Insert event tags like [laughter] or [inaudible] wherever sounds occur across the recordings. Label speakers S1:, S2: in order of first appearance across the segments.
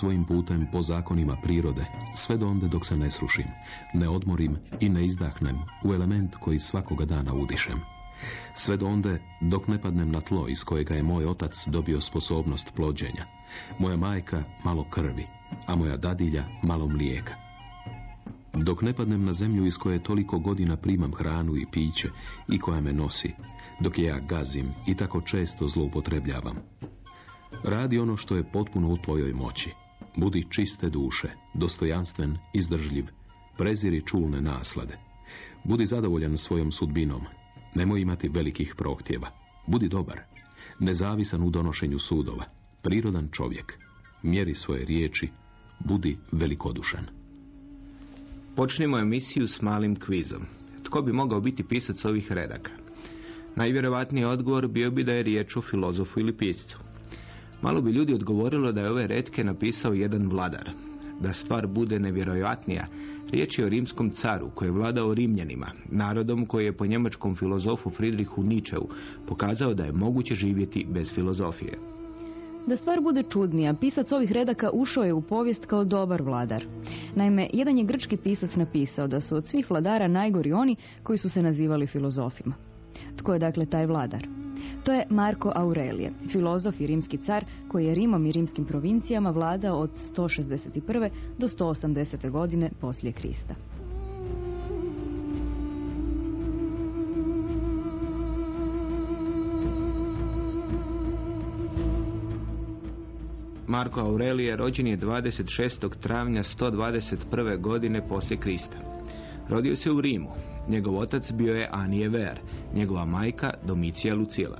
S1: Svojim putem po zakonima prirode, sve do onda dok se ne srušim, ne odmorim i ne izdahnem u element koji svakoga dana udišem. Sve do onde dok ne padnem na tlo iz kojega je moj otac dobio sposobnost plođenja. Moja majka malo krvi, a moja dadilja malo mlijeka. Dok ne padnem na zemlju iz koje toliko godina primam hranu i piće i koja me nosi, dok je ja gazim i tako često zloupotrebljavam. Radi ono što je potpuno u tvojoj moći. Budi čiste duše, dostojanstven, izdržljiv, preziri čulne naslade. Budi zadovoljan svojom sudbinom, nemoj imati velikih prohtjeva. Budi dobar, nezavisan u donošenju sudova, prirodan čovjek. Mjeri svoje riječi, budi velikodušan.
S2: Počnimo emisiju s malim kvizom. Tko bi mogao biti pisac ovih redaka? Najvjerojatniji odgovor bio bi da je riječ o filozofu ili piscu. Malo bi ljudi odgovorilo da je ove retke napisao jedan vladar. Da stvar bude nevjerojatnija, riječ je o rimskom caru koji je vladao Rimljanima, narodom koji je po njemačkom filozofu Friedrichu Nietzscheu pokazao da je moguće živjeti bez filozofije.
S3: Da stvar bude čudnija, pisac ovih redaka ušao je u povijest kao dobar vladar. Naime, jedan je grčki pisac napisao da su od svih vladara najgori oni koji su se nazivali filozofima. Tko je dakle taj vladar? To je Marko Aurelije, filozof i rimski car koji je Rimom i rimskim provincijama vladao od 161. do 180. godine poslije Krista.
S2: Marko Aurelije rođen je 26. travnja 121. godine poslije Krista. Rodio se u Rimu. Njegov otac bio je Anije Ver, njegova majka Domicija Lucila.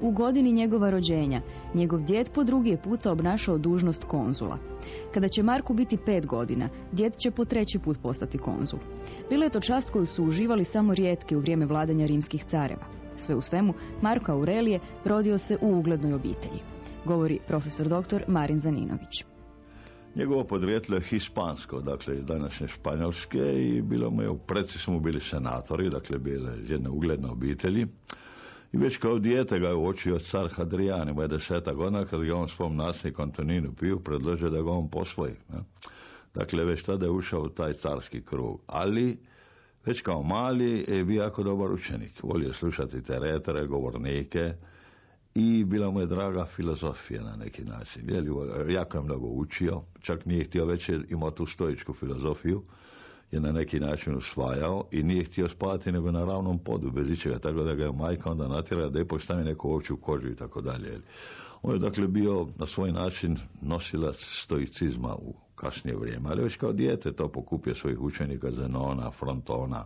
S3: U godini njegova rođenja, njegov djed po drugi je puta obnašao dužnost konzula. Kada će Marku biti pet godina, djed će po treći put postati konzul. Bila je to čast koju su uživali samo rijetki u vrijeme vladanja rimskih careva. Sve u svemu, Marko Aurelije rodio se u uglednoj obitelji. Govori profesor dr. Marin Zaninović.
S4: Njegovo podrijetlo je hispansko, dakle iz današnje Španjolske i bilo mu je, u preci su bili senatori, dakle bile iz jedne ugledne obitelji. I već kao dijete ga je uočio car Hadrian, ima je deseta godina, kad ga on svom nasljedniku Antoninu Piju predložio da ga on posvoji. ne. Dakle, već tada je ušao u taj carski krug. Ali, već kao mali je bio jako dobar učenik. Volio slušati teretere, govornike, i bila mu je draga filozofija na neki način. Je li, jako je mnogo učio, čak nije htio već imao tu stoičku filozofiju, je na neki način usvajao i nije htio spavati nego na ravnom podu, bez ičega, tako da ga je majka onda natjerala da ipak stavi neku ovču kožu i tako dalje. On je dakle bio na svoj način nosilac stoicizma u kasnije vrijeme, ali već kao dijete to pokupio svojih učenika Zenona, Frontona,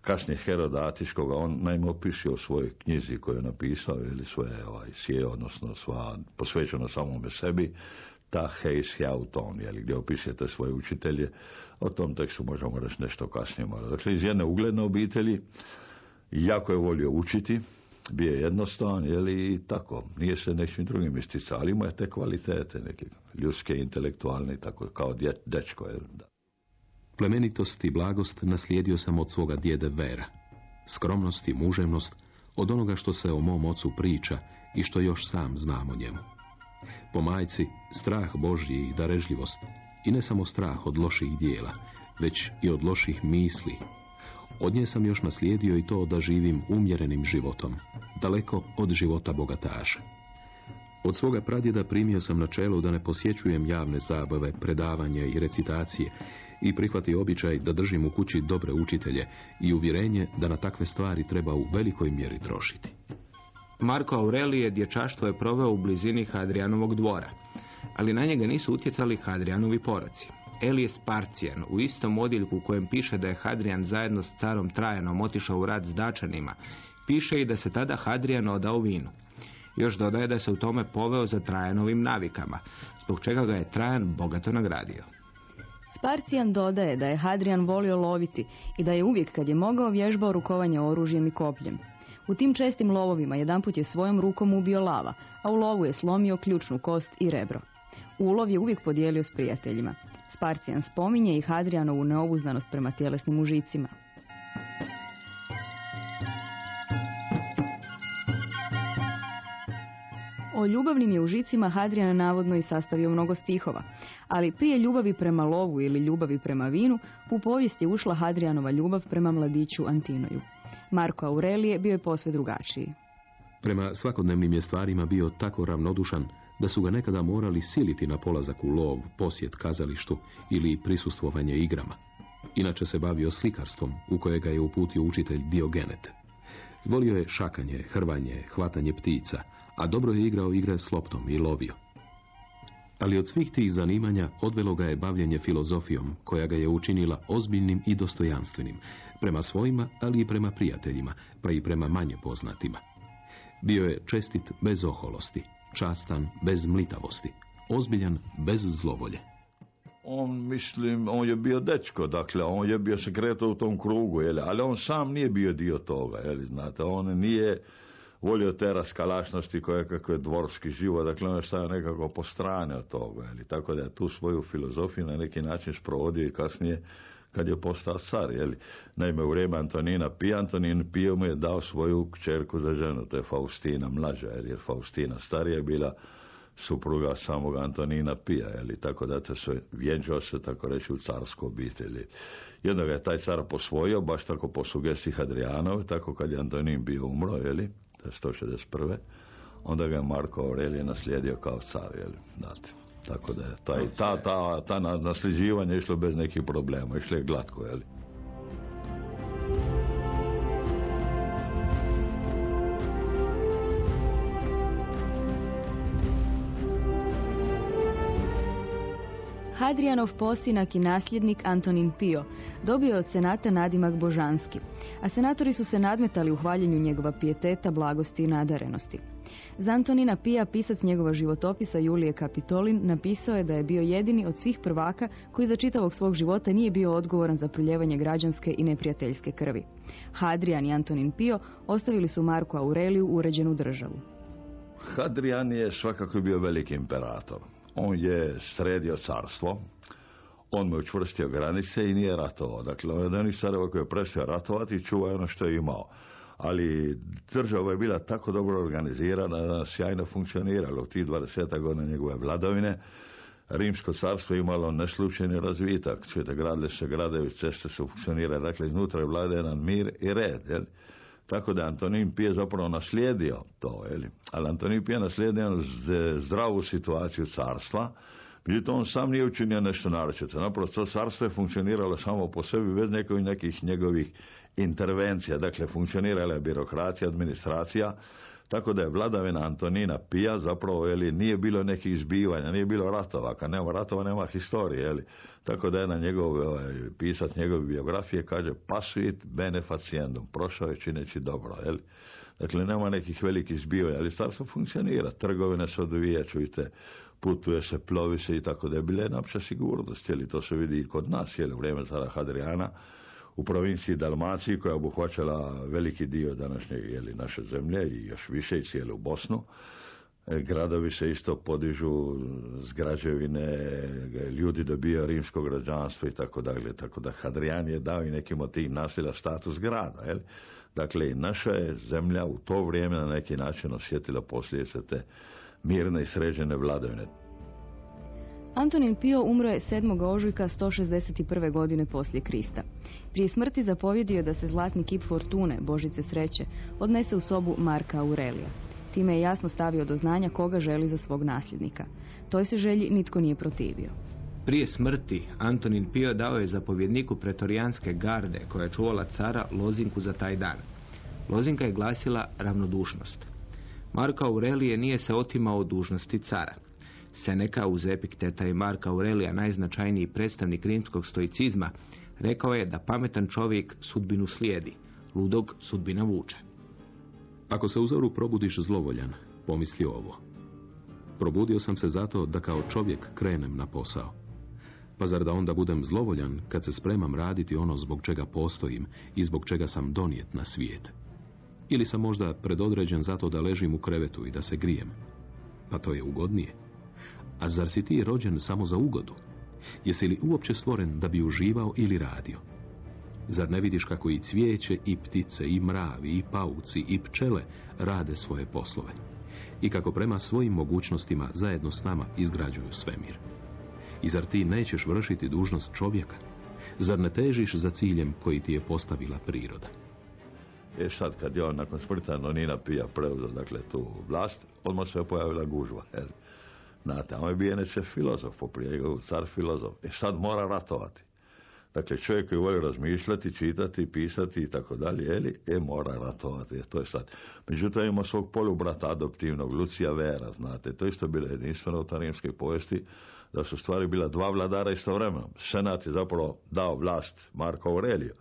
S4: kasnije Herodatiškoga, on naime opisio u svojoj knjizi koju je napisao ili svoje ovaj, sije, odnosno sva posvećeno samome sebi, ta heis heauton, jeli, gdje opisujete svoje učitelje, o tom tekstu možemo reći nešto kasnije. Dakle, iz jedne ugledne obitelji, jako je volio učiti, bio je jednostavan, jeli, i tako, nije se nečim drugim isticao, ali ima je te kvalitete, neke ljudske, intelektualne, tako, kao dje, dečko, jel, da.
S1: Plemenitost i blagost naslijedio sam od svoga djede Vera. Skromnost i muževnost od onoga što se o mom ocu priča i što još sam znam o njemu. Po majci, strah Božji i darežljivost, i ne samo strah od loših dijela, već i od loših misli. Od nje sam još naslijedio i to da živim umjerenim životom, daleko od života bogataša. Od svoga pradjeda primio sam načelo da ne posjećujem javne zabave, predavanja i recitacije i prihvati običaj da držim u kući dobre učitelje i uvjerenje da na takve stvari treba u velikoj mjeri trošiti.
S2: Marko Aurelije dječaštvo je proveo u blizini Hadrijanovog dvora, ali na njega nisu utjecali Hadrijanovi poroci. Elije Sparcijan u istom odjeljku u kojem piše da je Hadrijan zajedno s carom Trajanom otišao u rad s Dačanima, piše i da se tada Hadrijan odao vinu. Još dodaje da se u tome poveo za Trajanovim navikama, zbog čega ga je Trajan bogato nagradio.
S3: Sparcijan dodaje da je Hadrian volio loviti i da je uvijek kad je mogao vježbao rukovanje oružjem i kopljem. U tim čestim lovovima jedanput je svojom rukom ubio lava, a u lovu je slomio ključnu kost i rebro. Ulov je uvijek podijelio s prijateljima. Sparcijan spominje i Hadrianovu neobuzdanost prema tjelesnim užicima. O ljubavnim je užicima Hadrian navodno i sastavio mnogo stihova, ali prije ljubavi prema lovu ili ljubavi prema vinu, u povijest je ušla Hadrianova ljubav prema mladiću Antinoju. Marko Aurelije bio je posve drugačiji.
S1: Prema svakodnevnim je stvarima bio tako ravnodušan da su ga nekada morali siliti na polazak u lov, posjet kazalištu ili prisustvovanje igrama. Inače se bavio slikarstvom u kojega je uputio učitelj Diogenet. Volio je šakanje, hrvanje, hvatanje ptica, a dobro je igrao igre s loptom i lovio. Ali od svih tih zanimanja odvelo ga je bavljenje filozofijom, koja ga je učinila ozbiljnim i dostojanstvenim, prema svojima, ali i prema prijateljima, pa i prema manje poznatima. Bio je čestit bez oholosti, častan bez mlitavosti, ozbiljan bez zlovolje.
S4: On, mislim, on je bio dečko, dakle, on je bio se kretao u tom krugu, jel, ali on sam nije bio dio toga, jel, znate, on nije volio te raskalašnosti koje kako je dvorski život, dakle on je stavio nekako po strane od toga, jel, tako da je tu svoju filozofiju na neki način sprovodio i kasnije kad je postao car, jel, naime u vrijeme Antonina Pija, Antonin Pio mu je dao svoju kćerku za ženu, to je Faustina mlađa, jer Faustina starija je bila supruga samog Antonina Pija, jel, tako da te se vjenčao se, tako reći, u carsku obitelji. Jednog je taj car posvojio, baš tako po sugestiji Hadrijanov, tako kad je Antonin bio umro, jeli, 161. Onda ga je Marko Aurelije naslijedio kao car, jel, znate. Tako da je taj, ta, ta, ta na- nasljeđivanje išlo bez nekih problema, išlo je glatko, jel.
S3: Hadrijanov posinak i nasljednik Antonin Pio dobio je od senata nadimak Božanski, a senatori su se nadmetali u hvaljenju njegova pijeteta, blagosti i nadarenosti. Za Antonina Pija, pisac njegova životopisa Julije Kapitolin, napisao je da je bio jedini od svih prvaka koji za čitavog svog života nije bio odgovoran za proljevanje građanske i neprijateljske krvi. Hadrijan i Antonin Pio ostavili su Marku Aureliju uređenu državu.
S4: Hadrian je svakako bio veliki imperator. On je sredio carstvo, on mu je učvrstio granice i nije ratovao. Dakle, on je careva koji je prestao ratovati i čuvao ono što je imao. Ali država je bila tako dobro organizirana da sjajno funkcionirala u tih 20 godina njegove vladavine. Rimsko carstvo je imalo neslučajni razvitak. Čujete, gradile se gradovi, ceste su funkcionirale. Dakle, iznutra je vlada jedan mir i red. Jel? Tako da Antonin Pije zapravo naslijedio to, jeli? ali Antonin Pije naslijedio zdravu situaciju carstva, međutim on sam nije učinio nešto naročito. Naprosto to carstvo je funkcioniralo samo po sebi bez nekih, nekih njegovih intervencija, dakle funkcionirala je birokracija, administracija, tako da je vladavina Antonina Pija zapravo jeli, nije bilo nekih izbivanja, nije bilo ratova, kad nema ratova nema historije, jeli. tako da je na njegov ovaj, pisac njegove biografije kaže pasuit bene faciendum, prošao je čineći dobro, jeli. Dakle, nema nekih velikih zbivanja, ali carstvo funkcionira, trgovine se odvija, čujte, putuje se, plovi se i tako da je bila jedna opća sigurnost, jeli, to se vidi i kod nas, jeli, u vrijeme cara Hadrijana, u provinciji Dalmaciji koja je obuhvaćala veliki dio današnje jeli, naše zemlje i još više i cijelu Bosnu. E, Gradovi se isto podižu s građevine, e, ljudi dobijaju rimsko građanstvo i tako dalje. Tako da Hadrian je dao i nekim od tih nasilja status grada. Jel? Dakle, i naša je zemlja u to vrijeme na neki način osjetila posljedice te mirne i sređene vladavine.
S3: Antonin Pio umro je 7. ožujka 161. godine poslije Krista. Prije smrti zapovjedio je da se zlatni kip Fortune, Božice sreće, odnese u sobu Marka Aurelija. Time je jasno stavio do znanja koga želi za svog nasljednika. Toj se želji nitko nije protivio.
S2: Prije smrti Antonin Pio dao je zapovjedniku pretorijanske garde koja je čuvala cara lozinku za taj dan. Lozinka je glasila ravnodušnost. Marko Aurelije nije se otimao dužnosti cara. Seneka uz Epikteta i Marka Aurelija, najznačajniji predstavnik rimskog stoicizma, rekao je da pametan čovjek sudbinu slijedi, ludog sudbina vuče.
S1: Ako se u zoru probudiš zlovoljan, pomisli ovo. Probudio sam se zato da kao čovjek krenem na posao. Pa zar da onda budem zlovoljan kad se spremam raditi ono zbog čega postojim i zbog čega sam donijet na svijet? Ili sam možda predodređen zato da ležim u krevetu i da se grijem? Pa to je ugodnije. A zar si ti rođen samo za ugodu? Jesi li uopće stvoren da bi uživao ili radio? Zar ne vidiš kako i cvijeće, i ptice, i mravi, i pauci, i pčele rade svoje poslove? I kako prema svojim mogućnostima zajedno s nama izgrađuju svemir? I zar ti nećeš vršiti dužnost čovjeka? Zar ne težiš za ciljem koji ti je postavila priroda?
S4: E sad kad je on nakon smrti Anonina Pija preuzeo dakle tu vlast, odmah se je pojavila gužva. Jel? Znate, on je bio inače filozof, poprije car filozof. E sad mora ratovati. Dakle, čovjek koji voli razmišljati, čitati, pisati i tako dalje, jeli, e, mora ratovati, e, to je sad. Međutim, ima svog polubrata adoptivnog, Lucija Vera, znate, to isto bilo jedinstveno u tarimskoj povijesti, da su stvari bila dva vladara istovremeno. Senat je zapravo dao vlast Marko Aureliju,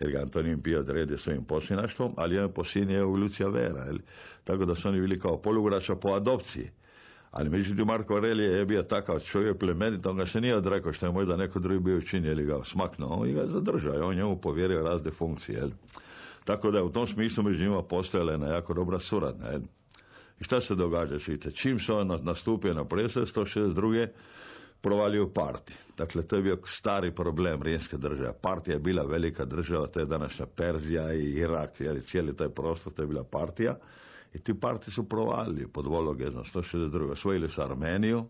S4: jer ga Antonin Pio odredio svojim poslinaštvom, ali poslin je Lucija Vera, jeli? tako da su oni bili kao polubraća po adopciji. Ali međutim Marko Aurelije je bio takav čovjek plemenit, on ga se nije odrekao što je možda neko drugi bio učinio ili ga smaknuo, on ga zadržao, on njemu povjerio razne funkcije. Jel? Tako da je u tom smislu među njima postojala jedna jako dobra suradnja. Jel? I šta se događa, čite? Čim se on nastupio na presed 162. provalio parti. Dakle, to je bio stari problem rimske države. Partija je bila velika država, to je današnja Perzija i Irak, jel, cijeli taj prostor, to je bila partija. I ti parti su provalili pod Vologe, znam, 162. Osvojili su Armeniju,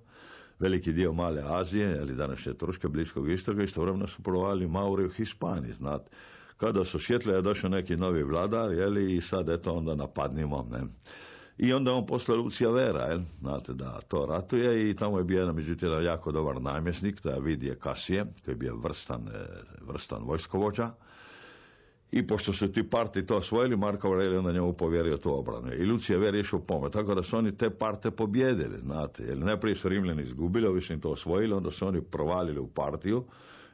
S4: veliki dio Male Azije, ili današnje Turske, Bliskog istoga, istovremeno su provalili Mauri u Hispani, znate. Kada su svjetle je došao neki novi vladar, jeli, i sad eto onda napadnimo, ne. I onda on posle Lucija Vera, jel, znate da to ratuje i tamo je bio jedan, međutim, jako dobar namjesnik, to je Vidije Kasije, koji je bio vrstan, e, vrstan vojskovođa. I pošto su ti parti to osvojili, Marko Aurelio na njemu povjerio tu obranu. I Lucija Ver je išao pomoć. Tako da su oni te parte pobjedili, znate. Jer najprije su Rimljani izgubili, ovi su im to osvojili, onda su oni provalili u partiju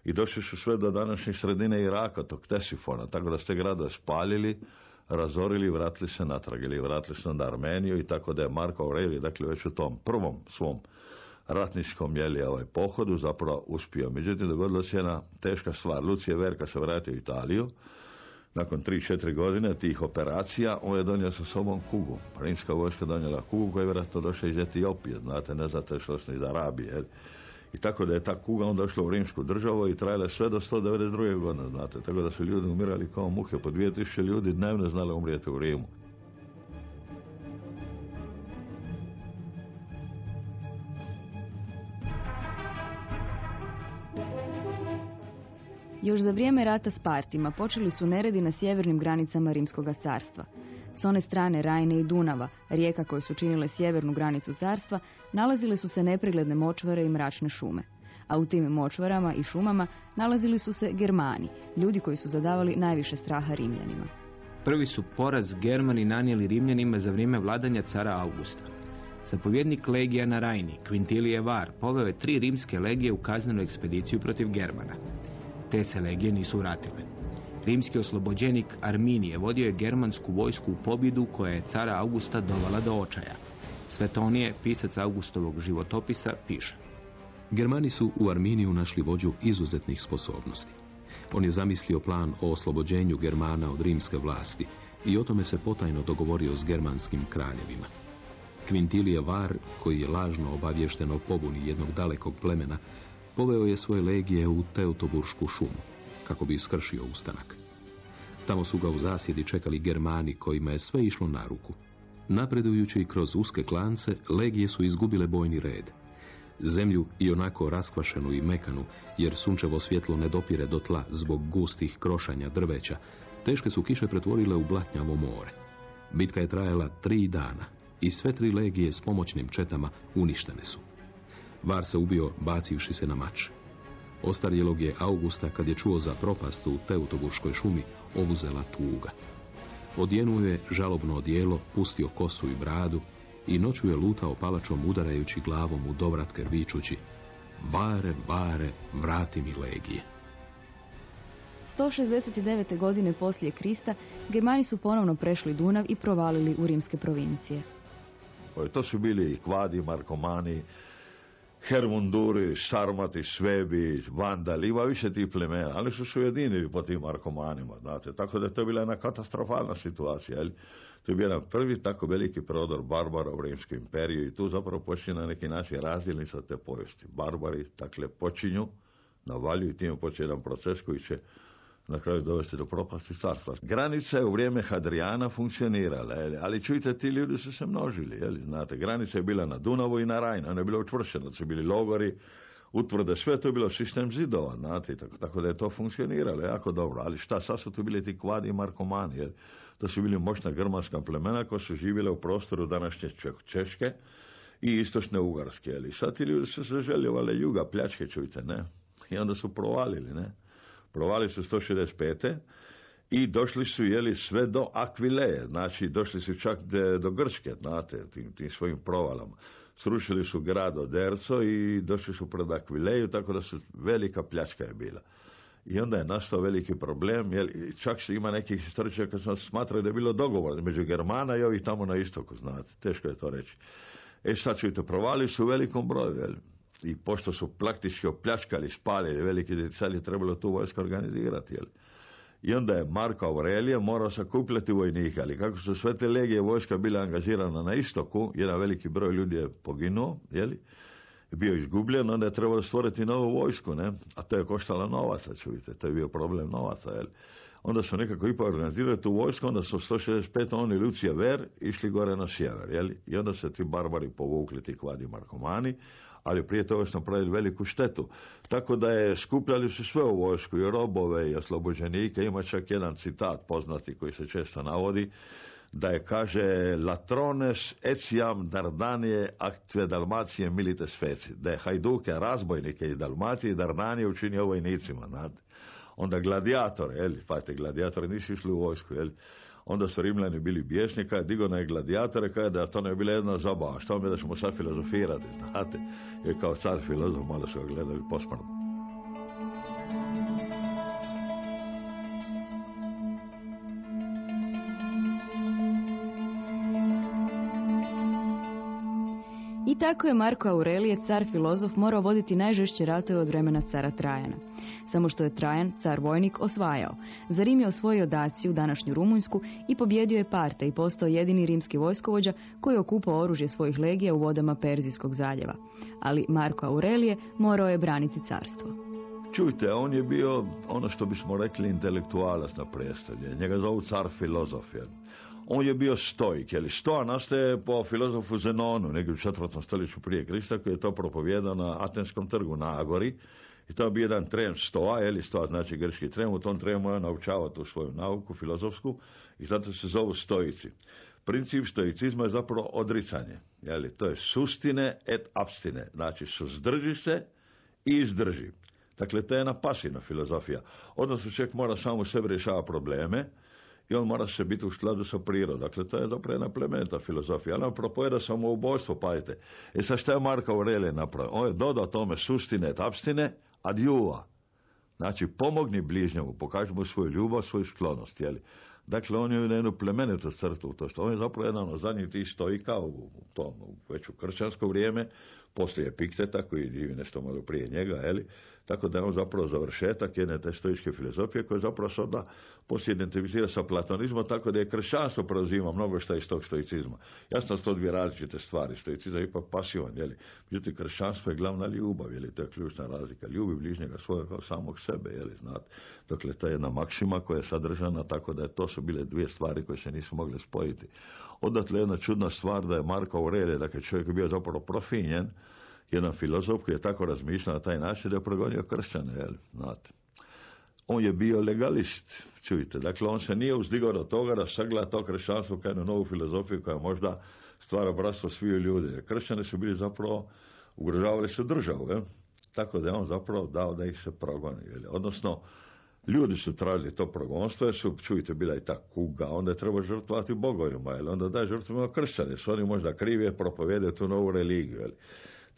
S4: i došli su sve do današnje sredine Iraka, tog Tesifona. Tako da ste gradove spalili, razorili i vratili se natrag. Ili vratili se na Armeniju i tako da je Marko Aurelio, dakle već u tom prvom svom ratničkom jeli ovaj pohodu zapravo uspio. Međutim, dogodila se jedna teška stvar. Lucije Verka se vratio u Italiju, nakon 3-4 godine tih operacija, on je donio sa sobom kugu. Rimska vojska donijela kugu koja je vjerojatno došla iz Etiopije, znate, ne zato što su iz Arabije. I tako da je ta kuga onda došla u rimsku državu i trajala sve do 192. godine, znate, tako da su ljudi umirali kao muhe, po 2000 ljudi dnevno znali umrijeti u Rimu.
S3: Još za vrijeme rata s Partima počeli su neredi na sjevernim granicama Rimskog carstva. S one strane Rajne i Dunava, rijeka koje su činile sjevernu granicu carstva, nalazile su se nepregledne močvare i mračne šume. A u tim močvarama i šumama nalazili su se Germani, ljudi koji su zadavali najviše straha Rimljanima.
S2: Prvi su poraz Germani nanijeli Rimljanima za vrijeme vladanja cara Augusta. Zapovjednik legija na Rajni, Quintilije Var, poveo je tri rimske legije u kaznenu ekspediciju protiv Germana. Te se legije nisu vratile. Rimski oslobođenik Arminije vodio je germansku vojsku u pobjedu koja je cara Augusta dovela do očaja. Svetonije, pisac Augustovog životopisa, piše.
S1: Germani su u Arminiju našli vođu izuzetnih sposobnosti. On je zamislio plan o oslobođenju Germana od rimske vlasti i o tome se potajno dogovorio s germanskim kraljevima. Quintilije Var, koji je lažno obavješten o pobuni jednog dalekog plemena, poveo je svoje legije u Teutoburšku šumu, kako bi iskršio ustanak. Tamo su ga u zasjedi čekali Germani, kojima je sve išlo na ruku. Napredujući kroz uske klance, legije su izgubile bojni red. Zemlju i onako raskvašenu i mekanu, jer sunčevo svjetlo ne dopire do tla zbog gustih krošanja drveća, teške su kiše pretvorile u blatnjavo more. Bitka je trajala tri dana i sve tri legije s pomoćnim četama uništene su. Var se ubio bacivši se na mač. Ostarjelog je Augusta, kad je čuo za propast u Teutoburškoj šumi, obuzela tuga. Odjenuo je žalobno odijelo, pustio kosu i bradu i noću je lutao palačom udarajući glavom u dovratke vičući Vare, vare, vrati mi legije.
S3: 169. godine poslije Krista Germani su ponovno prešli Dunav i provalili u rimske provincije.
S4: To su bili i kvadi, markomani, Hermunduri, Sarmati, Svebi, Vandali, ima više tih plemena, ali su se ujedinili po tim markomanima, znate, tako da je to bila jedna katastrofalna situacija, jel? To je bio jedan prvi tako veliki prodor Barbara u Rimskom imperiju i tu zapravo počinje na neki način razdjelnica te povijesti. Barbari, dakle, počinju, navaljuju i time počinje jedan proces koji će na kraju dovesti do propasti carstva. Granice u vrijeme Hadrijana funkcionirale, ali čujte, ti ljudi su se množili, jeli, znate, granica je bila na Dunavu i na Rajnu, ona je bila učvršena, su bili logori, utvrde, sve to je bilo sistem zidova, znate, tako, tako da je to funkcioniralo jako dobro, ali šta, sad su tu bili ti kvadi i markomani, jel? to su bili moćna grmanska plemena koja su živjela u prostoru današnje Češke i istočne Ugarske, jel? sad ti ljudi su se željevali juga, pljačke, čujte, ne, i onda su provalili, ne, provali su 165. i došli su jeli sve do Akvileje, znači došli su čak de, do Grčke, znate, tim, tim svojim provalama. Srušili su grad od Erco i došli su pred Akvileju, tako da su velika pljačka je bila. I onda je nastao veliki problem, jer čak se ima nekih historičara koji smatraju da je bilo dogovor među Germana i ovih tamo na istoku, znate, teško je to reći. E sad čujte, provali su u velikom broju, jel? I pošto su praktički opljačkali, spalili veliki detalji, trebalo tu vojska organizirati. Jel? I onda je Marko Aurelije morao sakupljati vojnika, ali kako su sve te legije vojska bila angažirana na istoku, jedan veliki broj ljudi je poginuo, jeli? bio izgubljen, onda je trebalo stvoriti novu vojsku, ne? a to je koštalo novaca, čujte, to je bio problem novaca. Jel? Onda su nekako ipak organizirali tu vojsku, onda su 165 oni Lucija Ver išli gore na sjever, jeli? i onda se ti barbari povukli, ti kvadi markomani, ali prije toga smo napravili veliku štetu. Tako da je skupljali su sve u vojsku, i robove, i oslobođenike. Ima čak jedan citat poznati koji se često navodi, da je kaže latrones eciam dardanije actve Dalmacije milites feci. Da je hajduke, razbojnike iz Dalmacije i Dardanije učinio vojnicima. Znate. Onda gladijator, jeli, pazite, gladijatori nisu išli u vojsku, jeli. Onda su Rimljani bili bijesni, kada je digo na gladiatore, kada da to ne je bila jedna zabava. Što mi da ćemo sad filozofirati, znate? Jer kao car filozof malo su ga gledali posmrtno.
S3: I tako je Marko Aurelije, car filozof, morao voditi najžešće ratove od vremena cara Trajana. Samo što je Trajan, car vojnik, osvajao. Za Rim je osvojio Daciju, današnju Rumunjsku, i pobjedio je Parte i postao jedini rimski vojskovođa koji je okupao oružje svojih legija u vodama Perzijskog zaljeva. Ali Marko Aurelije morao je braniti carstvo.
S4: Čujte, on je bio ono što bismo rekli intelektualac na predstavlje. Njega zovu car filozof. Jer on je bio stojik, jer stoa nastaje po filozofu Zenonu, negdje u četvrtom stoljeću prije Krista, koji je to propovijedao na Atenskom trgu na Agori. I to je bio jedan trem stoa, je li stoa znači grčki trem, u tom tremu je naučavao tu svoju nauku filozofsku i zato se zovu stoici. Princip stoicizma je zapravo odricanje, je li, to je sustine et abstine, znači suzdrži se i izdrži. Dakle, to je jedna pasivna filozofija. Odnosno, čovjek mora samo u sebi rješava probleme, i on mora se biti u skladu sa prirodom. Dakle, to je zapravo jedna plementa filozofija. Ali on propoveda samo ubojstvo, pazite. I sa šta je Marko Aurelije napravio? On je dodao tome sustine et abstine, adjuva. Znači, pomogni bližnjemu, pokaži mu svoju ljubav, svoju sklonost, jeli. Dakle, on je na jednu plemenitu crtu, to što on je zapravo jedan od zadnjih tih stojika u tom, već u kršćansko vrijeme, poslije Pikteta koji živi nešto malo prije njega, jeli, tako da je on zapravo završetak jedne te stoičke filozofije koja zapravo se onda poslije identificira sa platonizmom, tako da je kršćanstvo preuzima mnogo što iz tog stoicizma. Jasno su to dvije različite stvari, stoicizam je ipak pasivan, jeli. Međutim, kršćanstvo je glavna ljubav, jeli, to je ključna razlika. Ljubi bližnjega svojega kao samog sebe, jeli, znate. Dakle, to je jedna maksima koja je sadržana, tako da je to su bile dvije stvari koje se nisu mogle spojiti. Odatle jedna čudna stvar da je Marko Aurelije, dakle čovjek je bio zapravo profinjen, jedan filozof koji je tako razmišljao na taj način da je progonio kršćane, jel, znate. On je bio legalist, čujte. Dakle, on se nije uzdigao do toga da sagleda to kršćanstvo kao jednu novu filozofiju koja možda stvara bratstvo sviju ljudi. Kršćani su bili zapravo, ugrožavali su državu, jel? Tako da je on zapravo dao da ih se progoni, jel? Odnosno, Ljudi su tražili to progonstvo, jer su, čujte, bila i ta kuga, onda je treba žrtvovati bogovima, jel? onda daj žrtvima kršćane, su oni možda krivi propovede tu novu religiju, jel?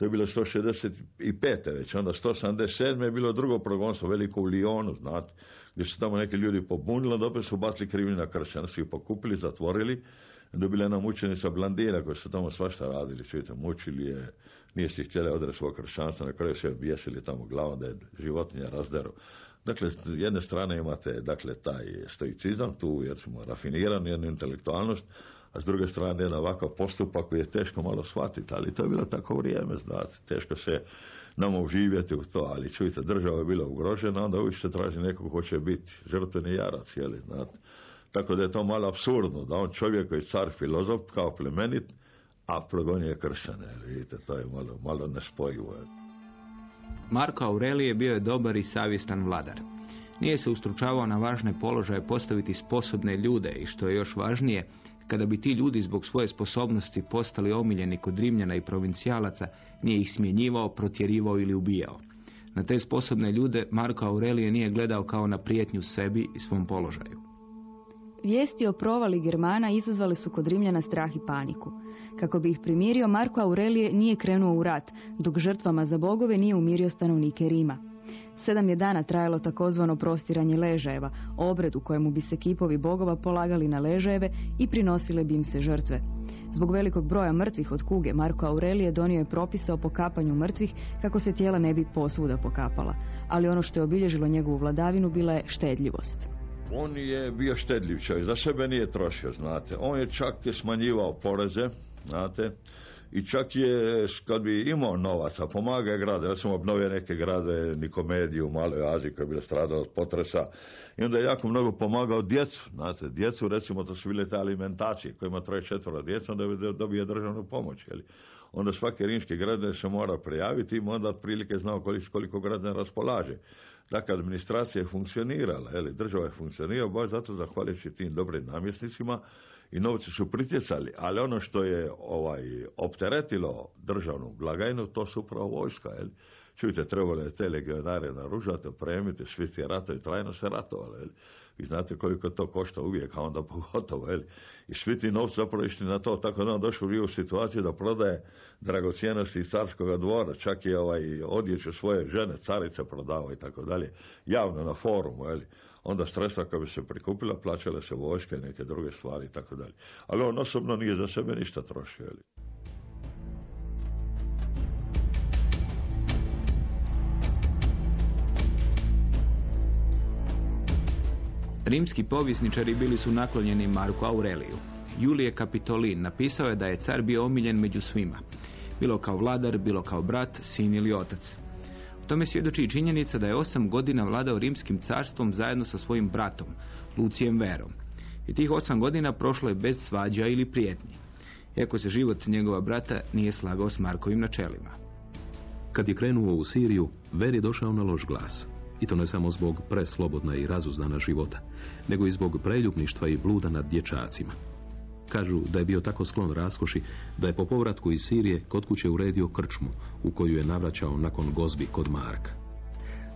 S4: To je bilo 165. već, onda 177. je bilo drugo progonstvo, veliko u Lijonu, znate, gdje su tamo neki ljudi pobunili, onda opet su bacili krivnju na su ih pokupili, zatvorili, dobila jedna mučenica Blandina koja su tamo svašta radili, čujte, mučili je, nije si htjeli odre svog kršćanstva, na kraju se objesili tamo glavom da je životinja razderu. Dakle, s jedne strane imate dakle, taj stoicizam, tu jer smo rafinirani, jednu intelektualnost, a s druge strane jedan ovakav postupak koji je teško malo shvatiti, ali to je bilo tako vrijeme, znate, teško se nama uživjeti u to, ali čujte, država je bila ugrožena, onda uvijek se traži neko ko će biti žrtveni jarac, jeli, znate. Tako da je to malo absurdno, da on čovjek koji je car filozof, kao plemenit, a progonje kršćane, vidite, to je malo, malo nespojivo.
S2: Marko Aurelije bio je dobar i savjestan vladar. Nije se ustručavao na važne položaje postaviti sposobne ljude i što je još važnije, kada bi ti ljudi zbog svoje sposobnosti postali omiljeni kod Rimljana i provincijalaca, nije ih smjenjivao, protjerivao ili ubijao. Na te sposobne ljude Marko Aurelije nije gledao kao na prijetnju sebi i svom položaju.
S3: Vijesti o provali Germana izazvale su kod Rimljana strah i paniku. Kako bi ih primirio, Marko Aurelije nije krenuo u rat, dok žrtvama za bogove nije umirio stanovnike Rima. Sedam je dana trajalo takozvano prostiranje ležajeva, obred u kojemu bi se kipovi bogova polagali na ležajeve i prinosile bi im se žrtve. Zbog velikog broja mrtvih od kuge, Marko Aurelije donio je propise o pokapanju mrtvih kako se tijela ne bi posvuda pokapala. Ali ono što je obilježilo njegovu vladavinu bila je štedljivost.
S4: On je bio štedljiv čovjek, za sebe nije trošio, znate. On je čak smanjivao poreze, znate, i čak je, kad bi imao novaca, pomaga grade. Ja sam obnovio neke grade, Nikomediju u Maloj Aziji koja je bila stradala od potresa. I onda je jako mnogo pomagao djecu. Znate, djecu, recimo, to su bile te alimentacije koja ima troje četvora djeca, onda bi dobije državnu pomoć. Jeli. Onda svaki rimski grad se mora prijaviti i onda otprilike znao koliko, koliko građana raspolaže. Dakle, administracija je funkcionirala, jeli, država je funkcionirala, baš zato zahvaljujući tim dobrim namjesnicima i novci su pritjecali, ali ono što je ovaj opteretilo državnu blagajnu, to su upravo vojska, jel? Čujte, trebalo je te legionare naružati, opremiti, svi ti ratovi, trajno se ratovali, jel? Vi znate koliko to košta uvijek, a onda [laughs] pogotovo, jel? I svi ti novci zapravo išli na to, tako da on došao u situaciju da prodaje dragocjenosti iz carskog dvora, čak i ovaj odjeću svoje žene, carice prodavao i tako dalje, javno na forumu, jel? Onda sredstva koja bi se prikupila, plaćale se vojske neke druge stvari i tako dalje. Ali on osobno nije za sebe ništa trošio. Jel?
S2: Rimski povjesničari bili su naklonjeni Marku Aureliju. Julije Kapitolin napisao je da je car bio omiljen među svima. Bilo kao vladar, bilo kao brat, sin ili otac. Tome svjedoči i činjenica da je osam godina vladao rimskim carstvom zajedno sa svojim bratom, Lucijem Verom. I tih osam godina prošlo je bez svađa ili prijetnji. Iako se život njegova brata nije slagao s Markovim načelima.
S1: Kad je krenuo u Siriju, Ver je došao na loš glas. I to ne samo zbog preslobodna i razuzdana života, nego i zbog preljubništva i bluda nad dječacima. Kažu da je bio tako sklon raskoši da je po povratku iz Sirije kod kuće uredio krčmu u koju je navraćao nakon gozbi kod Marka.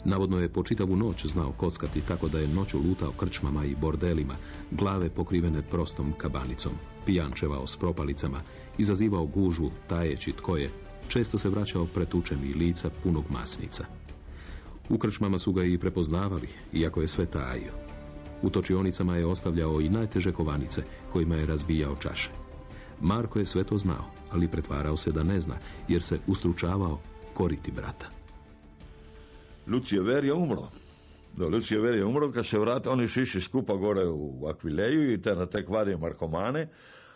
S1: Navodno je po čitavu noć znao kockati tako da je noću lutao krčmama i bordelima, glave pokrivene prostom kabanicom, pijančevao s propalicama, izazivao gužu tajeći tko je, često se vraćao pretučen i lica punog masnica. U krčmama su ga i prepoznavali, iako je sve tajio. U točionicama je ostavljao i najteže kovanice, kojima je razbijao čaše. Marko je sve to znao, ali pretvarao se da ne zna, jer se ustručavao koriti brata.
S4: Lucije Ver je umro. Da, Lucije Ver je umro, kad se vrate, oni su išli skupa gore u Akvileju i te na te kvadije Markomane,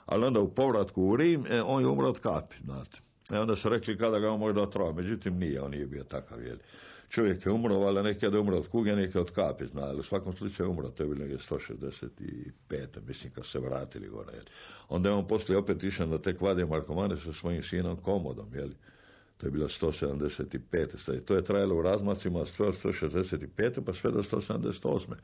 S4: ali onda u povratku u Rim, e, on je umro od kapi, znate. E onda su rekli kada ga on može otrova, međutim nije, on nije bio takav, jel čovjek je umro, ali nekad je umro od kuge, nekad od kapi, zna, ali u svakom slučaju je umro, to je bilo negdje 165. mislim kad se vratili gore. Jel. Onda je on poslije opet išao na te kvade Markomane sa svojim sinom Komodom, jel. To je bilo 175. stoljeće. To je trajalo u razmacima od 165. pa sve do 178.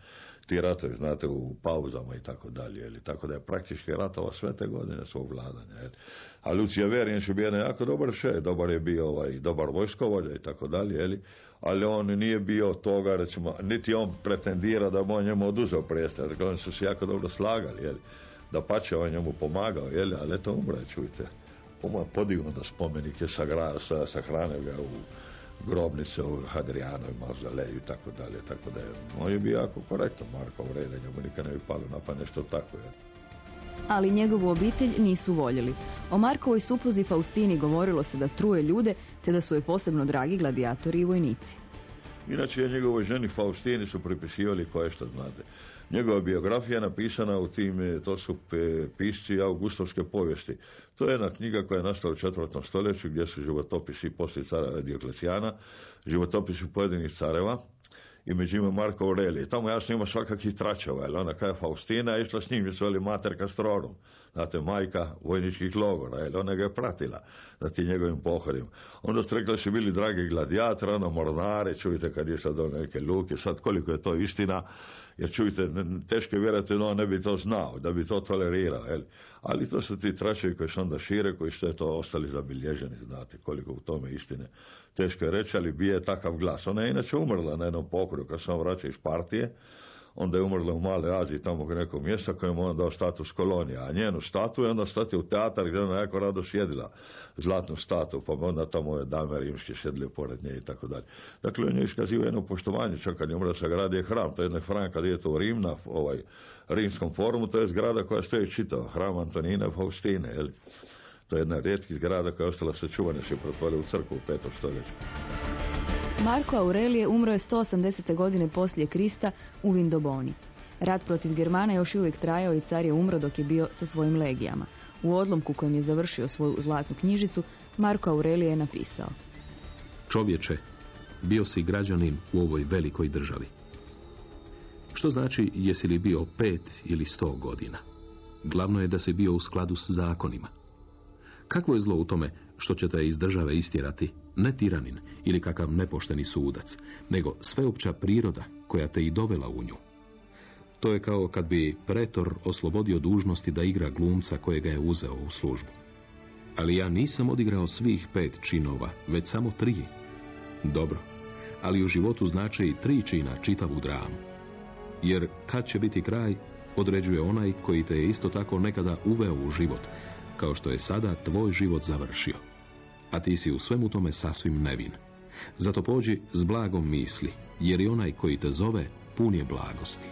S4: Ti ratovi, znate, u pauzama i tako dalje. Tako da je praktički ratova sve te godine svog vladanja. Jeli. A Lucija Verinić je bio jedan jako dobar še, dobar je bio ovaj, dobar vojskovođa i tako dalje, jeli. Ali on nije bio toga, recimo, niti on pretendira da on njemu oduzeo predstav, dakle oni su se jako dobro slagali, jeli. da pače on njemu pomagao, jeli, ali eto umre, čujte. Poma podigao da spomenike, sagra, sa, sahranio ga u grobnice u Hadrijanoj mauzoleju i tako dalje, tako da je, on je bio jako korektan Marko Aurelije, njemu nikad ne bi palo napad nešto tako, jeli.
S3: Ali njegovu obitelj nisu voljeli. O Markovoj supruzi Faustini govorilo se da truje ljude, te da su joj posebno dragi gladijatori i vojnici.
S4: Inače je njegovoj ženi Faustini su pripisivali koje što znate. Njegova biografija je napisana u tim, e, to su pe- pisci Augustovske povijesti. To je jedna knjiga koja je nastala u četvrtom stoljeću gdje su životopisi poslije cara Dioklecijana, životopisi pojedinih careva i među Marko Aurelije. Tamo jasno ima svakakih tračeva, jer ona je Faustina išla s njim, je se veli mater castrorum. Znate, majka vojničkih logora, jer ona ga je pratila na tim njegovim pohodima. Onda ste rekli su bili dragi gladijatori, ono mornare, čujte kad je išla do neke luke, sad koliko je to istina, jer čujte, teško je vjerati on ne bi to znao, da bi to tolerirao, jel? ali to su ti tračevi koji se onda šire, koji su to ostali zabilježeni, znate koliko u tome istine. Teško je reći, ali bije takav glas. Ona je inače umrla na jednom pokoru kad se on vraća iz partije, onda je umrla u Male Aziji, tamo u nekog mjesta kojem on dao status kolonija, a njenu statu je onda stati u teatar gdje ona jako rado sjedila, zlatnu statu, pa onda tamo je dame rimske sjedile pored nje i tako dalje. Dakle, on je iskazivao jedno poštovanje, čak kad je umrla je hram, to je jedna hram kad idete u Rim na ovaj rimskom forumu, to je zgrada koja stoji čitava, hram Antonine Faustine, jel? To je jedna od rijetkih zgrada koja je ostala sačuvana, se je pretvorila u crkvu u petom stoljeću.
S3: Marko Aurelije umro je 180. godine poslije Krista u Vindoboni. Rat protiv Germana još je uvijek trajao i car je umro dok je bio sa svojim legijama. U odlomku kojem je završio svoju zlatnu knjižicu, Marko Aurelije je napisao.
S1: Čovječe, bio si građanin u ovoj velikoj državi. Što znači jesi li bio pet ili sto godina? Glavno je da si bio u skladu s zakonima. Kakvo je zlo u tome što će te iz države istjerati ne tiranin ili kakav nepošteni sudac, nego sveopća priroda koja te i dovela u nju? To je kao kad bi pretor oslobodio dužnosti da igra glumca kojega je uzeo u službu. Ali ja nisam odigrao svih pet činova, već samo tri. Dobro, ali u životu znače i tri čina čitavu dramu. Jer kad će biti kraj, određuje onaj koji te je isto tako nekada uveo u život, kao što je sada tvoj život završio. A ti si u svemu tome sasvim nevin. Zato pođi s blagom misli, jer i onaj koji te zove pun je blagosti.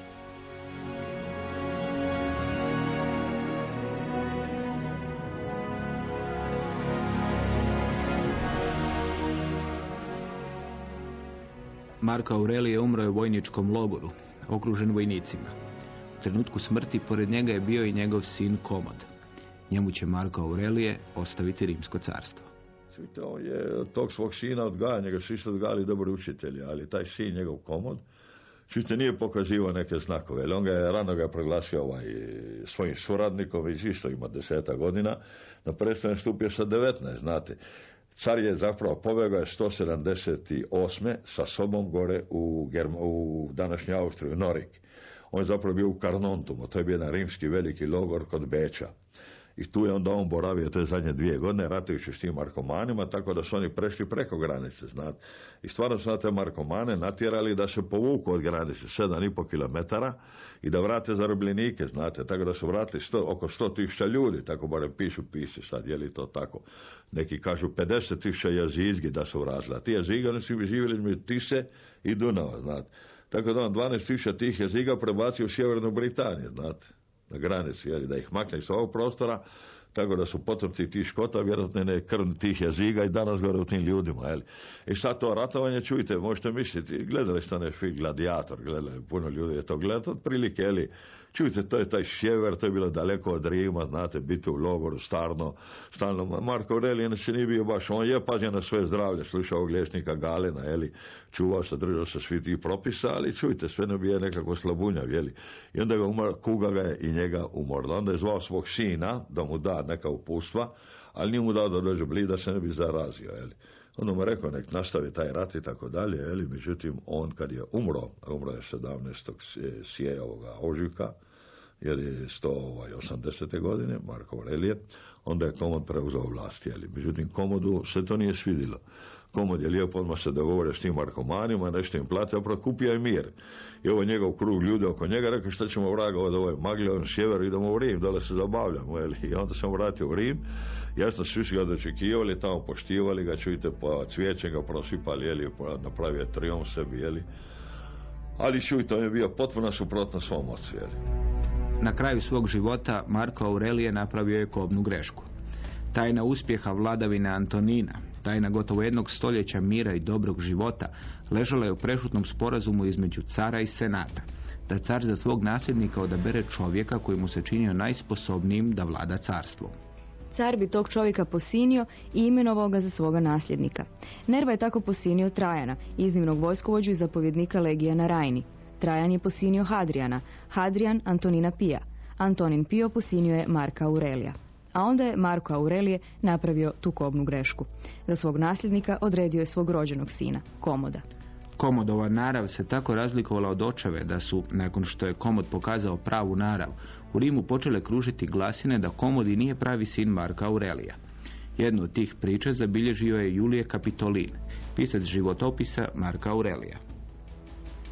S2: Marko Aurelije umro je u vojničkom logoru, okružen vojnicima. U trenutku smrti pored njega je bio i njegov sin Komod. Njemu će Marko Aurelije ostaviti rimsko carstvo.
S4: On je od tog svog sina odgaja, njega su isto odgajali dobri učitelji, ali taj sin, njegov komod, čujte, nije pokazivao neke znakove, on ga je rano ga proglasio ovaj, svojim suradnikom, već isto ima deseta godina, na predstavljen stupio sa 19, znate. Car je zapravo pobjegao je 178. sa sobom gore u, Germ- u današnju Austriju, Norik. On je zapravo bio u Karnontumu, to je bio jedan rimski veliki logor kod Beča. I tu je onda on boravio te zadnje dvije godine ratujući s tim markomanima, tako da su oni prešli preko granice, znate. I stvarno su na te markomane natjerali da se povuku od granice 7,5 km i da vrate zarobljenike, znate, tako da su vratili sto, oko 100 tisuća ljudi, tako barem pišu pisi sad, je li to tako. Neki kažu 50 tisuća jazizgi da su vratili, a ti jazigi oni su živjeli između Tise i Dunava, znate. Tako da on 12 tisuća tih jaziga prebacio u sjevernu Britaniju, znate na granici, jeli, da ih makne iz ovog prostora, tako da su potomci tih škota, vjerojatno ne krvni tih jaziga i danas gore u tim ljudima. Jeli. I sad to ratovanje, čujte, možete misliti, gledali ste onaj film Gladiator, gledali, puno ljudi je to gledati, otprilike, jeli, čujte, to je taj sjever, to je bilo daleko od Rima, znate, biti u logoru, starno, stalno, Marko Aurelije inače nije bio baš, on je pazio na svoje zdravlje, slušao ovog liječnika Galena, jeli, čuvao se, držao se svi tih propisa, ali čujte, sve ne bio nekako slabunjav, jeli, i onda ga umar, kuga ga je i njega umorla, onda je zvao svog sina da mu da neka upustva, ali nije mu dao da dođe blizu da se ne bi zarazio, jeli. Onda mu rekao nek nastavi taj rat i tako dalje, jeli, međutim on kad je umro, umro je 17. sije- ovoga ožujka, jer je 180. godine, Marko Aurelije, onda je Komod preuzeo vlast, jeli. Međutim, Komodu se to nije svidilo. Komod je lijepo odmah se dogovorio s tim Markomanima, nešto im plate, opravo kupio je mir. I ovo njegov krug ljudi oko njega rekao šta ćemo vraga od ovoj magli, on sjever, idemo u Rim, dole se zabavljamo, jeli. I onda sam vratio u Rim, jasno svi su ga dočekivali, tamo poštivali ga, čujte, po cvijeće ga prosipali, jeli, po- napravio triumf sebi, jeli. Ali čujte, on je bio potpuno suprotno svom ocu, jeli.
S2: Na kraju svog života Marko Aurelije napravio je kobnu grešku. Tajna uspjeha vladavine Antonina, tajna gotovo jednog stoljeća mira i dobrog života, ležala je u prešutnom sporazumu između cara i senata, da car za svog nasljednika odabere čovjeka koji mu se činio najsposobnijim da vlada carstvom.
S3: Car bi tog čovjeka posinio i imenovao ga za svoga nasljednika. Nerva je tako posinio Trajana, iznimnog vojskovođu i zapovjednika legija na Rajni. Trajan je posinio Hadrijana, Hadrijan Antonina Pija. Antonin Pio posinio je Marka Aurelija. A onda je Marko Aurelije napravio tu kobnu grešku. Za svog nasljednika odredio je svog rođenog sina, Komoda.
S2: Komodova narav se tako razlikovala od očeve da su, nakon što je Komod pokazao pravu narav, u Rimu počele kružiti glasine da Komodi nije pravi sin Marka Aurelija. Jednu od tih priča zabilježio je Julije Kapitolin, pisac životopisa Marka Aurelija.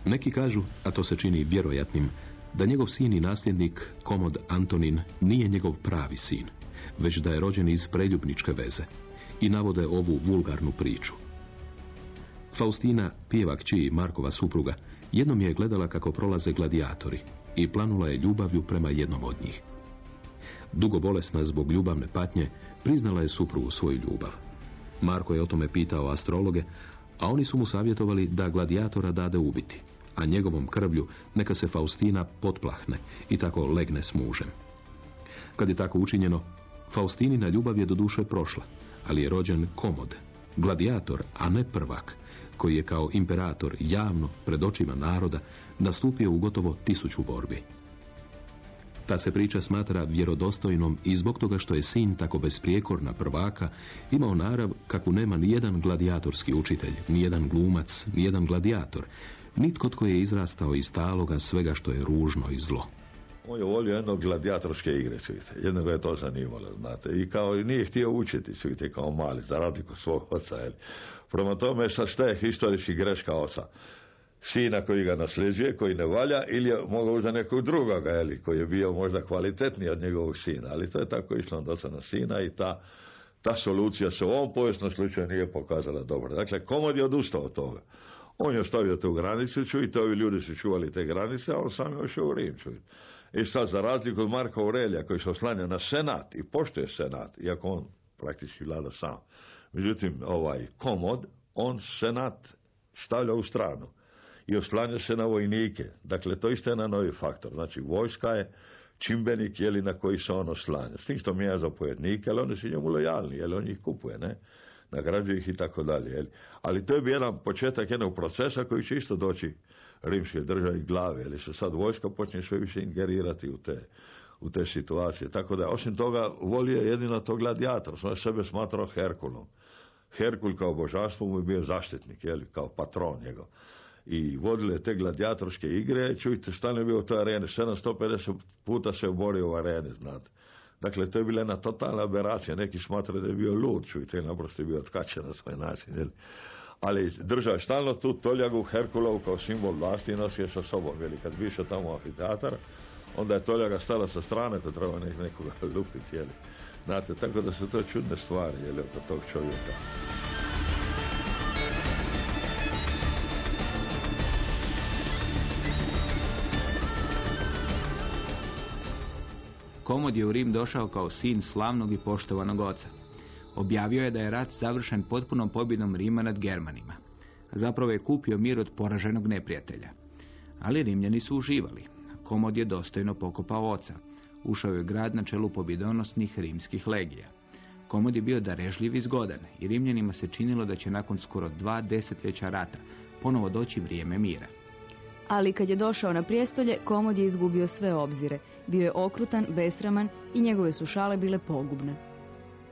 S1: Neki kažu, a to se čini vjerojatnim, da njegov sin i nasljednik, Komod Antonin, nije njegov pravi sin, već da je rođen iz preljubničke veze i navode ovu vulgarnu priču. Faustina, pjevak čiji Markova supruga, jednom je gledala kako prolaze gladijatori i planula je ljubavlju prema jednom od njih. Dugo bolesna zbog ljubavne patnje, priznala je suprugu svoju ljubav. Marko je o tome pitao astrologe, a oni su mu savjetovali da gladijatora dade ubiti, a njegovom krvlju neka se Faustina potplahne i tako legne s mužem. Kad je tako učinjeno, Faustinina ljubav je do duše prošla, ali je rođen komod, gladijator, a ne prvak, koji je kao imperator javno, pred očima naroda, nastupio u gotovo tisuću borbi. Ta se priča smatra vjerodostojnom i zbog toga što je sin tako besprijekorna prvaka imao narav kakvu nema ni jedan gladijatorski učitelj, ni jedan glumac, ni jedan gladijator, nitko tko je izrastao iz taloga svega što je ružno i zlo.
S4: On je volio jedno gladijatorske igre, čujte. Jedno ga je to zanimalo, znate. I kao nije htio učiti, čujte, kao mali, za razliku svog oca, jel. Prema tome, sad šta je historički greška oca? Sina koji ga nasljeđuje, koji ne valja, ili je mogao uzeti nekog drugoga, jeli, koji je bio možda kvalitetniji od njegovog sina. Ali to je tako išlo od oca na sina i ta, ta solucija se u ovom povijesnom slučaju nije pokazala dobro. Dakle, komod je odustao od toga. On je ostavio tu granicu, čujte, ovi ljudi su čuvali te granice, a on sam je ošao u Rim, čujte. I sad, za razliku od Marka Aurelija, koji se oslanja na senat i poštuje senat, iako on praktički vlada sam. Međutim, ovaj komod, on senat stavlja u stranu i oslanja se na vojnike. Dakle, to isto je jedan novi faktor. Znači, vojska je čimbenik jeli, na koji se on oslanja. S tim što mijenja zapovjednike, ali oni su njemu lojalni, jer on ih kupuje, ne? Nagrađuje ih i tako dalje. Ali to je bi jedan početak jednog procesa koji će isto doći rimske države i glave, jer se sad vojska počne sve više ingerirati u te, u te situacije. Tako da, osim toga, volio je jedino to gladijator. On je sebe smatrao Herkulom. Herkul kao božanstvo mu je bio zaštitnik, jeli, kao patron njegov. I vodile te gladijatorske igre, čujte, stalno je bio u toj areni, 750 puta se borio u areni, znate. Dakle, to je bila jedna totalna aberacija. Neki smatraju da je bio lud, čujte, naprosto je bio otkačen na svoj način. Jeli. Ali držao je stalno tu toljagu Herkulovu kao simbol vlasti i nosio sa sobom. Jeli. Kad bi tamo u amfiteatar, onda je toljaga stala sa strane ako treba nek nekoga [laughs] lupiti. Jeli. Znate, tako da su to čudne stvari jeli, oko tog čovjeka.
S2: Komod je u Rim došao kao sin slavnog i poštovanog oca. Objavio je da je rat završen potpunom pobjedom Rima nad Germanima. Zapravo je kupio mir od poraženog neprijatelja. Ali Rimljani su uživali. Komod je dostojno pokopao oca. Ušao je u grad na čelu pobjedonosnih rimskih legija. Komod je bio darežljiv i zgodan i Rimljanima se činilo da će nakon skoro dva desetljeća rata ponovo doći vrijeme mira.
S3: Ali kad je došao na prijestolje, Komod je izgubio sve obzire. Bio je okrutan, besraman i njegove su šale bile pogubne.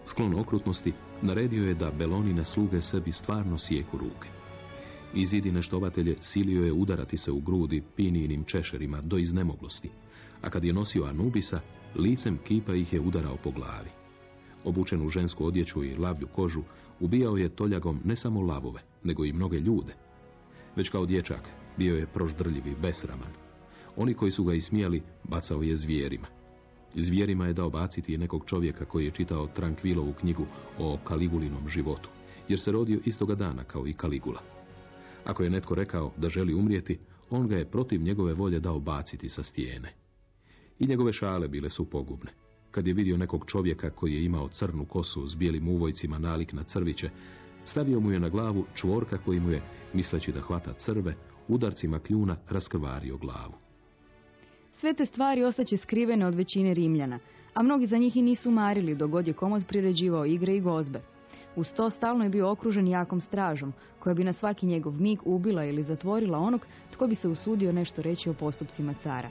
S1: Sklon okrutnosti, naredio je da Belonine sluge sebi stvarno sjeku ruke. Izidine štovatelje silio je udarati se u grudi pinijinim češerima do iznemoglosti, a kad je nosio Anubisa, licem kipa ih je udarao po glavi. Obučen u žensku odjeću i lavlju kožu, ubijao je toljagom ne samo lavove, nego i mnoge ljude. Već kao dječak bio je proždrljiv i besraman. Oni koji su ga ismijali, bacao je zvijerima. Zvijerima je dao baciti i nekog čovjeka koji je čitao Tranquilovu knjigu o Kaligulinom životu, jer se rodio istoga dana kao i Kaligula. Ako je netko rekao da želi umrijeti, on ga je protiv njegove volje dao baciti sa stijene. I njegove šale bile su pogubne. Kad je vidio nekog čovjeka koji je imao crnu kosu s bijelim uvojcima nalik na crviće, stavio mu je na glavu čvorka koji mu je, misleći da hvata crve, udarcima kljuna raskrvario glavu.
S3: Sve te stvari ostaće skrivene od većine Rimljana, a mnogi za njih i nisu marili dok god je komod priređivao igre i gozbe. Uz to stalno je bio okružen jakom stražom, koja bi na svaki njegov mig ubila ili zatvorila onog tko bi se usudio nešto reći o postupcima cara.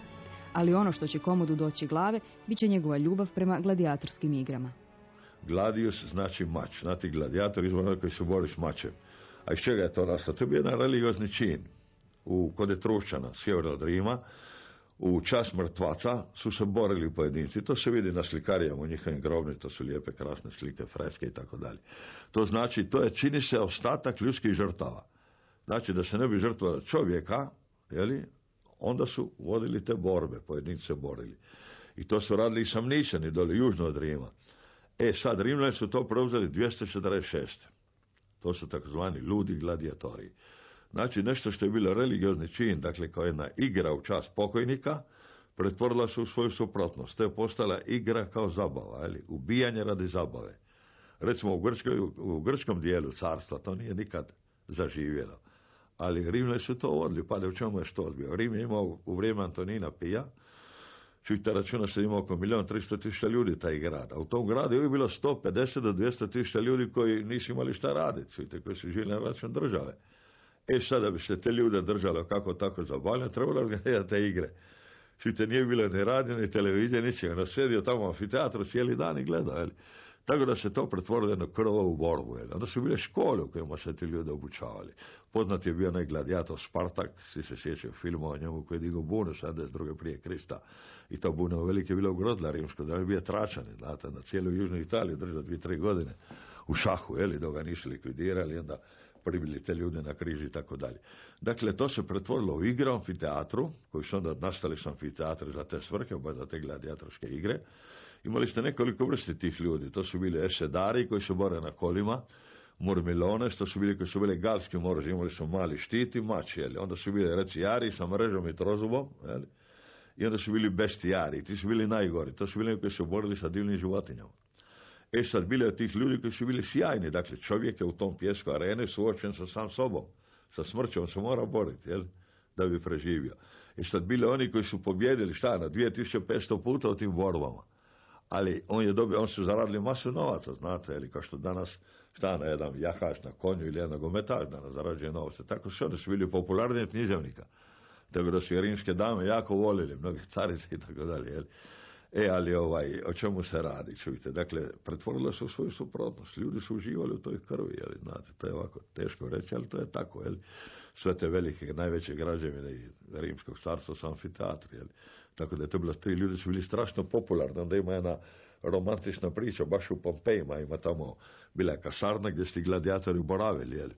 S3: Ali ono što će komodu doći glave, bit će njegova ljubav prema gladijatorskim igrama.
S4: Gladius znači mač. Znate, gladijator izvorno koji se bori s mačem. A iz čega je to nastao? To je bio jedan religiozni čin. U, kod Etrušćana, sjever od Rima, u čas mrtvaca su se borili pojedinci. To se vidi na slikarijama u njihovim grobni, to su lijepe, krasne slike, freske i tako dalje. To znači, to je, čini se ostatak ljudskih žrtava. Znači, da se ne bi žrtvovao čovjeka, jeli, onda su vodili te borbe, pojedinci se borili. I to su radili i samničani dole južno od Rima. E sad, Rimljani su to preuzeli 246. To su takozvani ludi gladijatori. Znači, nešto što je bilo religiozni čin, dakle kao jedna igra u čast pokojnika, pretvorila se u svoju suprotnost. To je postala igra kao zabava, ali ubijanje radi zabave. Recimo u, Grčkoj, u grčkom dijelu carstva to nije nikad zaživjelo. Ali Rimljani su to vodili, pa u čemu je što odbio. Rim je imao u vrijeme Antonina Pija, čujte računa se imao oko milijon 300 tisuća ljudi taj grad. A u tom gradu je bilo 150 do 200 tisuća ljudi koji nisu imali šta raditi, čujte, koji su živjeli na račun države. E sad da bi se te ljude držalo kako tako zabavljeno, trebalo organizirati [laughs] te igre. Čujte, nije bilo ni radio, ni televizije, ničega. No, sjedio tamo u amfiteatru cijeli dan i gledao, jel? Tako da se to pretvorilo jednu krvavu borbu. Jel? Onda su bile škole u kojima se ti ljudi obučavali. Poznat je bio onaj gladijator Spartak, svi se sjećaju filmova o njemu koji je digao bunu 72. prije Krista. I to bunu velike bilo ugrozila rimsko, da je bio tračan, na cijelu južnu Italiju držao dvije, tri godine u šahu, jeli, dok ga nisu likvidirali, onda pribili te ljude na križ i tako dalje. Dakle, to se pretvorilo u igre u amfiteatru, koji su onda nastali su amfiteatri za te svrhe, za te gladijatorske igre. Imali ste nekoliko vrsti tih ljudi. To su bili esedari koji se bore na kolima, murmilone, to su bili koji su bili galski moroži, imali su mali štit i jeli. Onda su bili recijari sa mrežom i trozubom, jeli. I onda su bili bestijari, ti su bili najgori. To su bili koji su borili sa divnim životinjama. E sad, bili od tih ljudi koji su bili sjajni, dakle čovjek je u tom pjesku arene suočen sa sam sobom, sa smrćom se mora boriti, jel, da bi preživio. E sad, bili oni koji su pobjedili, šta, na 2500 puta u tim borbama. Ali on je dobio, on su zaradili masu novaca, znate, ili kao što danas, šta, na jedan jahač na konju ili jedan gometaš danas zarađuje novce. Tako su oni su bili popularni književnika. Tako da su i rimske dame jako volili, mnogi carice i tako dalje, jel. E, ali ovaj, o čemu se radi, čujte, dakle, pretvorilo se u svoju suprotnost, ljudi su uživali u toj krvi, jel, znate, to je ovako teško reći, ali to je tako, jel, sve te velike, najveće građevine rimskog carstva su amfiteatri, jel, tako da je to bilo, tri ljudi su bili strašno popularni, onda ima jedna romantična priča, baš u Pompejima, ima tamo, bila je kasarna gdje su ti gladijatori boravili, jel,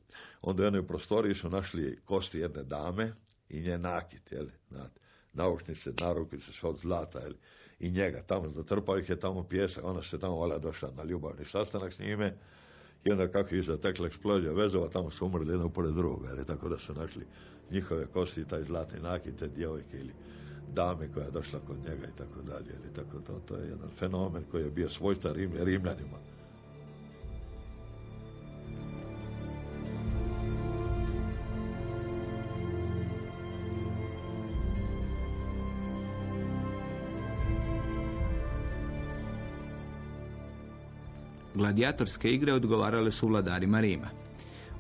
S4: onda u jednoj prostoriji su našli kosti jedne dame i nje nakit, jel, znate, naušnice, narukice, sve od zlata, jel, i njega tamo zatrpao ih je tamo pjesak, ona se tamo valjda došla na ljubavni sastanak s njime i onda kako je zatekla eksplozija vezova, tamo su umrli jedno pored drugoga, ali tako da su našli njihove kosti, taj zlatni nakit, te djevojke ili dame koja je došla kod njega i tako dalje, ili tako to, to je jedan fenomen koji je bio svojstva Rim, Rimljanima.
S2: Gladijatorske igre odgovarale su vladarima Rima.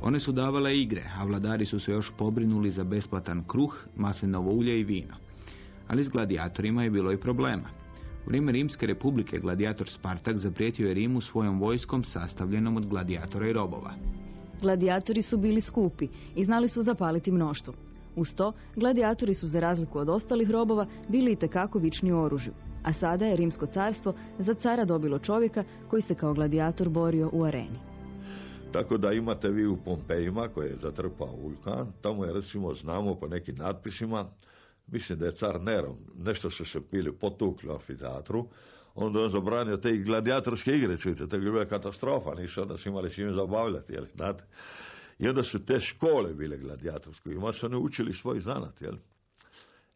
S2: One su davale igre, a vladari su se još pobrinuli za besplatan kruh, maslinovo ulje i vino. Ali s gladijatorima je bilo i problema. U vrijeme Rimske republike gladijator Spartak zaprijetio je Rimu svojom vojskom sastavljenom od gladijatora i robova.
S3: Gladijatori su bili skupi i znali su zapaliti mnoštvo. Uz to, gladijatori su za razliku od ostalih robova bili i tekako vični u oružju. A sada je Rimsko carstvo za cara dobilo čovjeka koji se kao gladijator borio u areni.
S4: Tako da imate vi u Pompejima koji je zatrpao vulkan, tamo je recimo znamo po nekim natpisima, mislim da je car Neron, nešto su se pili potukli u amfiteatru, onda on zabranio te gladijatorske igre, čujte, to je bila katastrofa, nisu onda su imali čime zabavljati, jel, znate. I onda su te škole bile gladijatorske, i su oni učili svoj zanat, jel.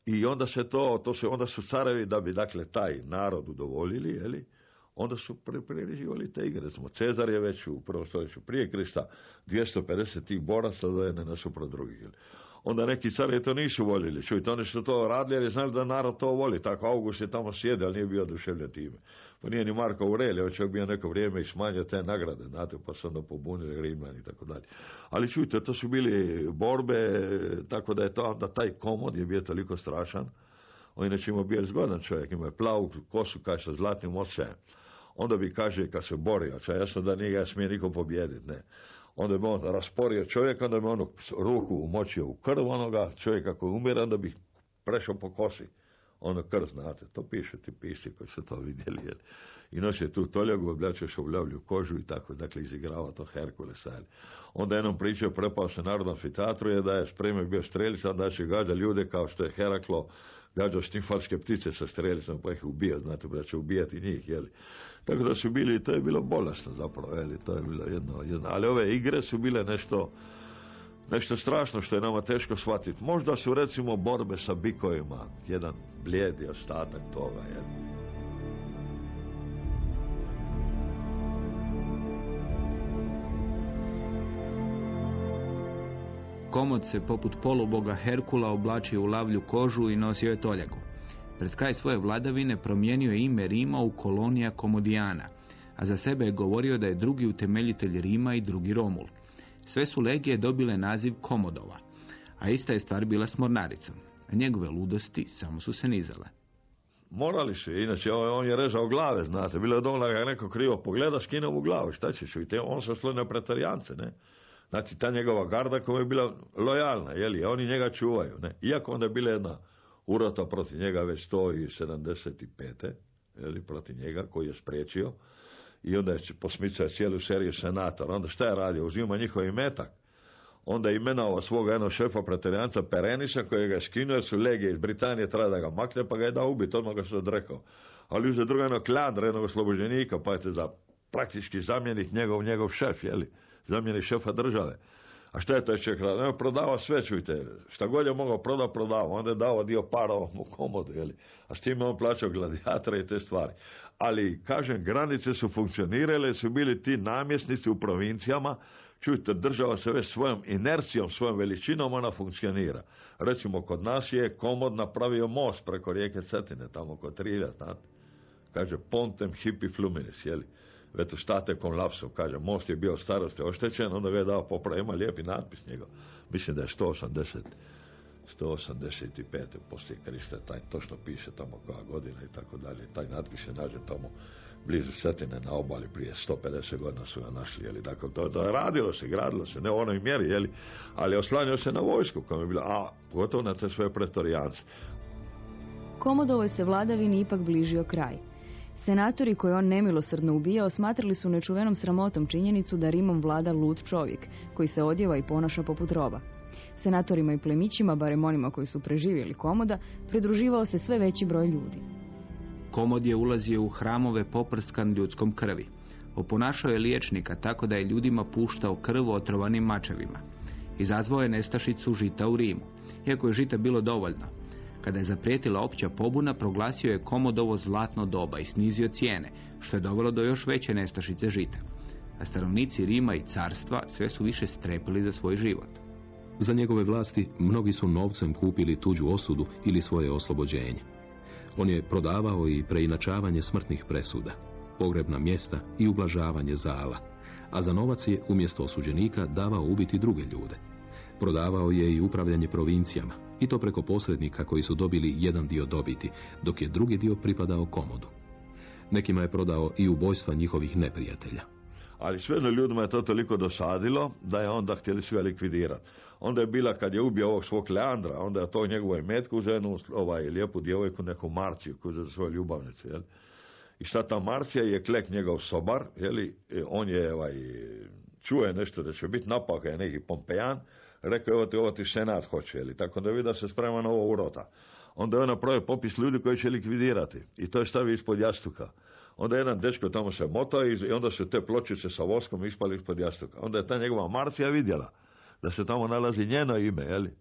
S4: I onda se to, to se, onda su carevi, da bi dakle taj narod udovoljili, jeli, onda su priređivali te igre. Recimo, Cezar je već u prvom stoljeću prije Krista 250 tih boraca da je ne nasuprot drugih. Onda neki carevi to nisu voljeli. Čujte, oni su to radili jer je znali da narod to voli. Tako August je tamo sjede, ali nije bio oduševljen time. Pa nije ni Marko Aurelije, on čak bio neko vrijeme i smanjio te nagrade, znate, pa su onda pobunili Rimljani i tako dalje. Ali čujte, to su bili borbe, tako da je to onda taj komod je bio toliko strašan. On inače imao bio zgodan čovjek, ima je plavu kosu kaj sa zlatnim ocejem. Onda bi kaže kad se borio, čaj jasno da nije ga smije niko pobijediti, ne onda bi on rasporio čovjeka, onda bi on ruku umočio u krv onoga čovjeka koji umire, onda bi prešao po kosi. Ono krv, znate, to piše ti pisi koji su to vidjeli. I nosio tu toljagu, oblačio šobljavlju kožu i tako, dakle, izigrava to Herkulesa. Jer. Onda jednom pričao, prepao se narodnom amfiteatru, je da je spremio bio strelica, da će gađa ljude kao što je Heraklo gađao štimfalske ptice sa strelicom, pa ih ubija, znate, da će ubijati njih, jeli. Tako da su bili, to je bilo bolesno zapravo, jeli, to je bilo jedno, jedno, ali ove igre su bile nešto, nešto strašno što je nama teško shvatiti. Možda su recimo borbe sa bikovima, jedan blijedi ostatak toga, jeli.
S2: Komod se poput poluboga Herkula oblačio u lavlju kožu i nosio je toljagu. Pred kraj svoje vladavine promijenio je ime Rima u kolonija Komodijana, a za sebe je govorio da je drugi utemeljitelj Rima i drugi Romul. Sve su legije dobile naziv Komodova, a ista je stvar bila s Mornaricom, a njegove ludosti samo su se nizale.
S4: Morali su, inače on je rezao glave, znate, bilo je dovoljno da neko krivo pogleda, skinuo mu glavu, šta ćeš, on se oslonio na pretarijance, ne. Znači, ta njegova garda koja je bila lojalna, jeli, oni njega čuvaju, ne. Iako onda je bila jedna urota protiv njega već 175. Jeli, protiv njega koji je spriječio i onda je posmicao cijelu seriju senatora. Onda šta je radio? Uzima njihov metak. Onda je imenovao svog jednog šefa preterijanca Perenisa koji ga je skinuo su legije iz Britanije treba da ga makne pa ga je dao ubiti, odmah ga se odrekao. Ali uzeo druga jednog klandra, jednog oslobođenika, pa je za praktički zamjenik njegov, njegov šef, jeli, zamjenik šefa države. A šta je taj čovjek radio? On prodavao sve, čujte. Šta god je mogao prodao, prodavao. Onda je dao dio para u komodu, jeli. A s tim on plaćao gladijatora i te stvari. Ali, kažem, granice su funkcionirale, su bili ti namjesnici u provincijama, čujte, država se već svojom inercijom, svojom veličinom, ona funkcionira. Recimo, kod nas je komod napravio most preko rijeke Cetine, tamo kod Trilja, znate. Kaže, pontem hipi fluminis, jeli eto štate kon lapsov, kaže, most je bio starosti oštećen, onda ga je dao popravi, ima lijepi natpis njega. Mislim da je 180, 185. poslije Krista, taj točno piše tamo koja godina i tako dalje. Taj natpis se nađe tamo blizu Setine na obali prije 150 godina su ga našli, jeli, dakle, to, to radilo se, gradilo se, ne u onoj mjeri, jeli, ali oslanjao se na vojsku, koja je bila, a pogotovo na te svoje pretorijance.
S3: Komodovoj se vladavini ipak bližio kraj. Senatori koje on nemilosrdno ubijao smatrali su nečuvenom sramotom činjenicu da Rimom vlada lud čovjek, koji se odjeva i ponaša poput roba. Senatorima i plemićima, barem onima koji su preživjeli komoda, pridruživao se sve veći broj ljudi.
S2: Komod je ulazio u hramove poprskan ljudskom krvi. Oponašao je liječnika tako da je ljudima puštao krv otrovanim mačevima. Izazvao je nestašicu žita u Rimu. Iako je žita bilo dovoljno, kada je zaprijetila opća pobuna, proglasio je komodovo zlatno doba i snizio cijene, što je dovelo do još veće nestašice žita. A stanovnici Rima i carstva sve su više strepili za svoj život.
S1: Za njegove vlasti mnogi su novcem kupili tuđu osudu ili svoje oslobođenje. On je prodavao i preinačavanje smrtnih presuda, pogrebna mjesta i ublažavanje zala, a za novac je umjesto osuđenika davao ubiti druge ljude. Prodavao je i upravljanje provincijama, i to preko posrednika koji su dobili jedan dio dobiti, dok je drugi dio pripadao komodu. Nekima je prodao i ubojstva njihovih neprijatelja.
S4: Ali svejedno ljudima je to toliko dosadilo da je onda htjeli ga likvidirati. Onda je bila kad je ubio ovog svog Leandra, onda je to njegovoj metku jednu ovaj, lijepu djevojku, neku Marciju koju za svoju ljubavnicu. Jel? I sad ta Marcija je klek njegov sobar, jeli, e, on je ovaj, čuje nešto da će biti napao je neki Pompejan, rekao je ovo ti, ovo ti senat hoće, jeli, tako da vidi da se sprema na ovo urota. Onda je napravio popis ljudi koji će likvidirati i to je stavio ispod jastuka. Onda je jedan dečko tamo se motao i onda su te pločice sa voskom ispali ispod jastuka. Onda je ta njegova Marcija vidjela da se tamo nalazi njeno ime, jeli.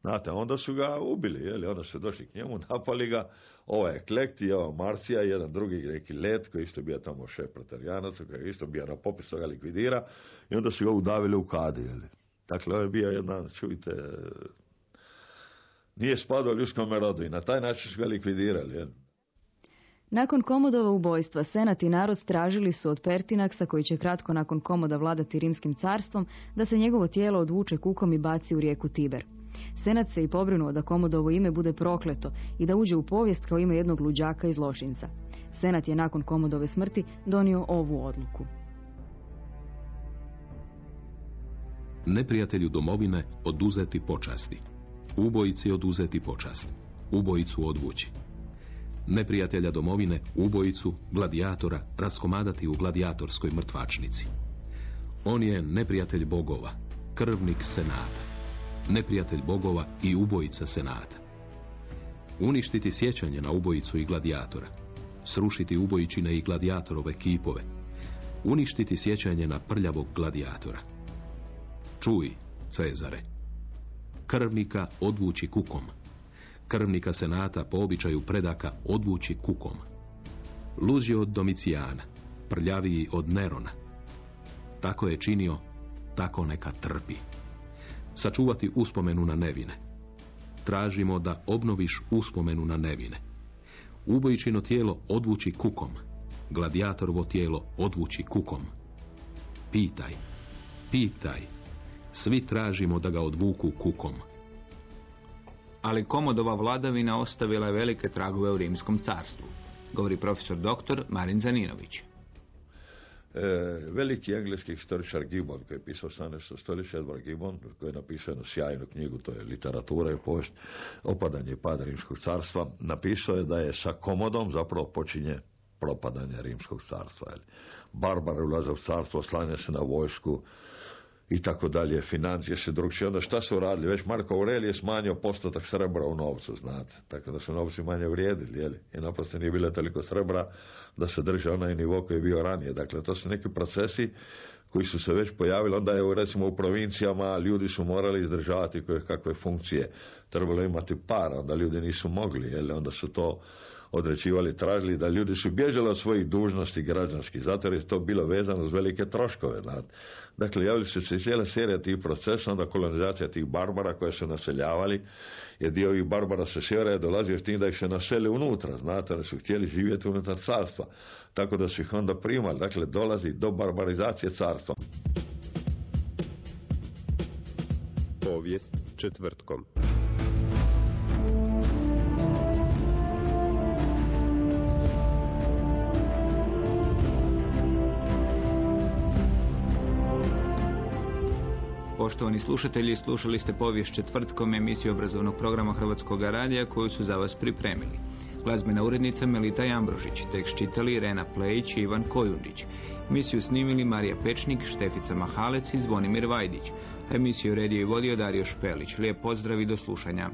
S4: Znate, onda su ga ubili, jeli, onda su došli k njemu, [laughs] napali ga, ovaj je Klekti, ova Marcija, jedan drugi neki let koji isto bio tamo šef koji isto bio na popisu ga likvidira i onda su ga udavili u kadi, jeli. Dakle, ovo je bio jedan, čujte, nije spadao ljudskom rodu i na taj način su ga likvidirali.
S3: Nakon Komodova ubojstva, Senat i narod tražili su od Pertinaksa, koji će kratko nakon Komoda vladati rimskim carstvom, da se njegovo tijelo odvuče kukom i baci u rijeku Tiber. Senat se i pobrinuo da Komodovo ime bude prokleto i da uđe u povijest kao ime jednog luđaka iz Lošinca. Senat je nakon Komodove smrti donio ovu odluku.
S1: Neprijatelju domovine oduzeti počasti. Ubojici oduzeti počast. Ubojicu odvući. Neprijatelja domovine, ubojicu, gladijatora, raskomadati u gladijatorskoj mrtvačnici. On je neprijatelj bogova, krvnik senata. Neprijatelj bogova i ubojica senata. Uništiti sjećanje na ubojicu i gladijatora. Srušiti ubojičine i gladijatorove kipove. Uništiti sjećanje na prljavog gladijatora. Čuj, Cezare. Krvnika odvući kukom. Krvnika senata po običaju predaka odvući kukom. Luđi od Domicijana, prljaviji od Nerona. Tako je činio, tako neka trpi. Sačuvati uspomenu na nevine. Tražimo da obnoviš uspomenu na nevine. Ubojičino tijelo odvući kukom. Gladiatorovo tijelo odvući kukom. Pitaj, pitaj. Svi tražimo da ga odvuku kukom.
S2: Ali Komodova vladavina ostavila je velike tragove u rimskom carstvu, govori profesor dr. Marin Zaninović.
S4: E, veliki engleski historičar Gibbon koji je pisao 18. stoljeća, Edward Gibbon, koji je napisao jednu sjajnu knjigu, to je literatura i povijest, opadanje i pada rimskog carstva, napisao je da je sa komodom zapravo počinje propadanje rimskog carstva. Jel. Barbari ulaze u carstvo, slanja se na vojsku, i tako dalje, financije se drugčije. Onda šta su radili? Već Marko Aurelije je smanjio postotak srebra u novcu, znate. Tako da su novci manje vrijedili, jeli? I naprosto nije bilo toliko srebra da se drže onaj nivo koji je bio ranije. Dakle, to su neki procesi koji su se već pojavili, onda je recimo u provincijama ljudi su morali izdržavati koje kakve funkcije. Trebalo imati para, onda ljudi nisu mogli, jel? onda su to odrećivali, tražili da ljudi su bježali od svojih dužnosti građanskih, zato jer je to bilo vezano uz velike troškove. Znate. Dakle, javili su se cijela serija tih procesa, onda kolonizacija tih barbara koje su naseljavali, jer dio ovih barbara sa sjevera je dolazio s tim da ih se naseli unutra, znate, oni su htjeli živjeti unutar carstva, tako da su ih onda primali, dakle, dolazi do barbarizacije carstva.
S5: Povijest četvrtkom.
S2: Poštovani slušatelji, slušali ste povijest četvrtkom emisiju obrazovnog programa Hrvatskog radija koju su za vas pripremili. Glazbena urednica Melita Jambrožić, tekst čitali Irena Plejić i Ivan Kojundić. Emisiju snimili Marija Pečnik, Štefica Mahalec i Zvonimir Vajdić. Emisiju redio i vodio Dario Špelić. Lijep pozdrav i do slušanja.